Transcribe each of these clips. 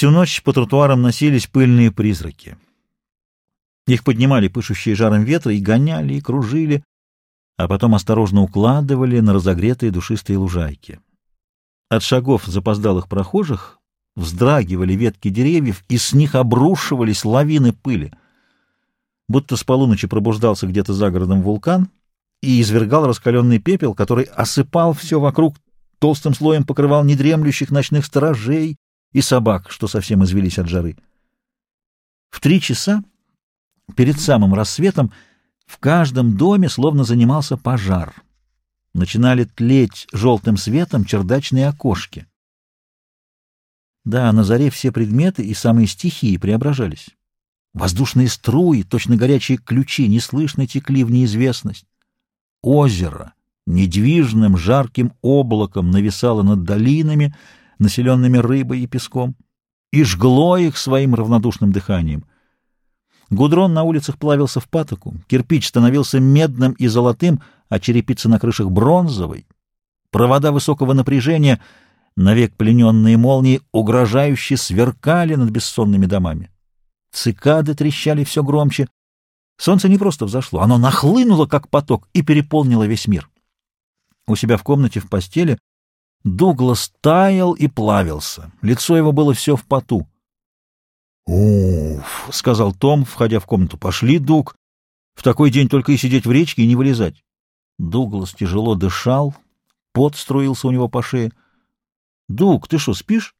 Всю ночь по тротуарам носились пыльные призраки. Их поднимали пышущие жаром ветра и гоняли, и кружили, а потом осторожно укладывали на разогретые душистые лужайки. От шагов запоздалых прохожих вздрагивали ветки деревьев, и с них обрушивались лавины пыли. Будто с полуночи пробуждался где-то за городом вулкан и извергал раскаленный пепел, который осыпал все вокруг, толстым слоем покрывал недремлющих ночных сторожей и собак, что совсем извелись от жары. В три часа перед самым рассветом в каждом доме словно занимался пожар. Начинали тлеть желтым светом чердачные окошки. Да, на заре все предметы и самые стихии преображались. Воздушные струи, точно горячие ключи, неслышно текли в неизвестность. Озеро недвижным жарким облаком нависало над долинами, населенными рыбой и песком, и жгло их своим равнодушным дыханием. Гудрон на улицах плавился в патоку, кирпич становился медным и золотым, а черепица на крышах бронзовой. Провода высокого напряжения, навек плененные молнии, угрожающе сверкали над бессонными домами. Цикады трещали все громче. Солнце не просто взошло, оно нахлынуло, как поток, и переполнило весь мир. У себя в комнате в постели Дуглас таял и плавился. Лицо его было все в поту. «Уф!» — сказал Том, входя в комнату. «Пошли, Дуг. В такой день только и сидеть в речке и не вылезать». Дуглас тяжело дышал, пот струился у него по шее. «Дуг, ты что, спишь?»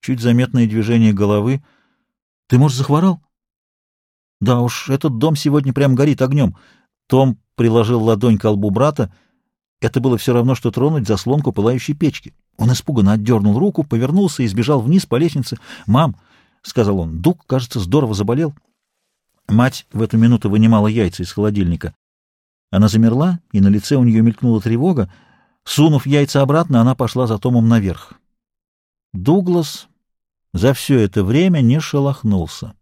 Чуть заметное движение головы — ты, может, захворал? Да уж, этот дом сегодня прям горит огнем. Том приложил ладонь к колбу брата. Это было все равно, что тронуть заслонку пылающей печки. Он испуганно отдернул руку, повернулся и сбежал вниз по лестнице. «Мам!» — сказал он. «Дуг, кажется, здорово заболел». Мать в эту минуту вынимала яйца из холодильника. Она замерла, и на лице у нее мелькнула тревога. Сунув яйца обратно, она пошла за Томом наверх. Дуглас за все это время не шелохнулся.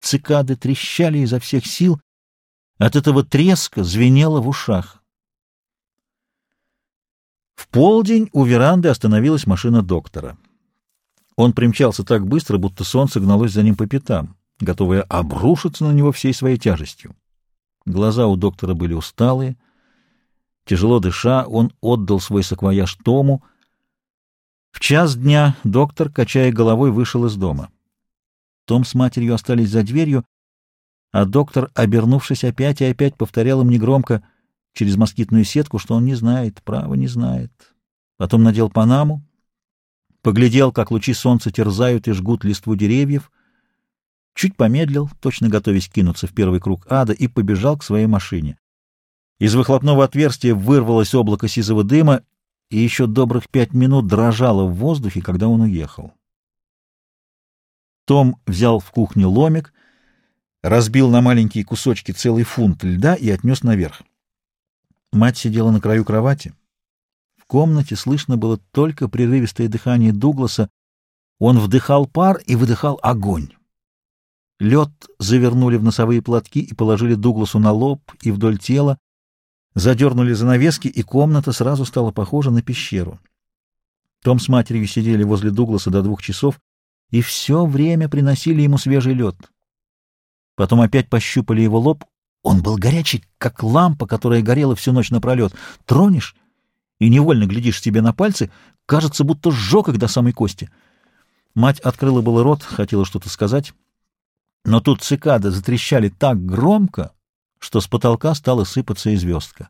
Цикады трещали изо всех сил, от этого треска звенело в ушах. В полдень у веранды остановилась машина доктора. Он примчался так быстро, будто солнце гналось за ним по пятам, готовое обрушиться на него всей своей тяжестью. Глаза у доктора были усталые. Тяжело дыша, он отдал свой саквояж Тому — в час дня доктор, качая головой, вышел из дома. Том с матерью остались за дверью, а доктор, обернувшись опять и опять, повторял им негромко через москитную сетку, что он не знает, право не знает. Потом надел панаму, поглядел, как лучи солнца терзают и жгут листву деревьев, чуть помедлил, точно готовясь кинуться в первый круг ада, и побежал к своей машине. Из выхлопного отверстия вырвалось облако сизого дыма, и еще добрых пять минут дрожала в воздухе, когда он уехал. Том взял в кухне ломик, разбил на маленькие кусочки целый фунт льда и отнес наверх. Мать сидела на краю кровати. В комнате слышно было только прерывистое дыхание Дугласа. Он вдыхал пар и выдыхал огонь. Лед завернули в носовые платки и положили Дугласу на лоб и вдоль тела, Задернули занавески, и комната сразу стала похожа на пещеру. Том с матерью сидели возле Дугласа до двух часов и все время приносили ему свежий лед. Потом опять пощупали его лоб. Он был горячий, как лампа, которая горела всю ночь напролет. Тронешь и невольно глядишь себе на пальцы, кажется, будто сжег их до самой кости. Мать открыла было рот, хотела что-то сказать, но тут цикады затрещали так громко, что с потолка стала сыпаться и звездка.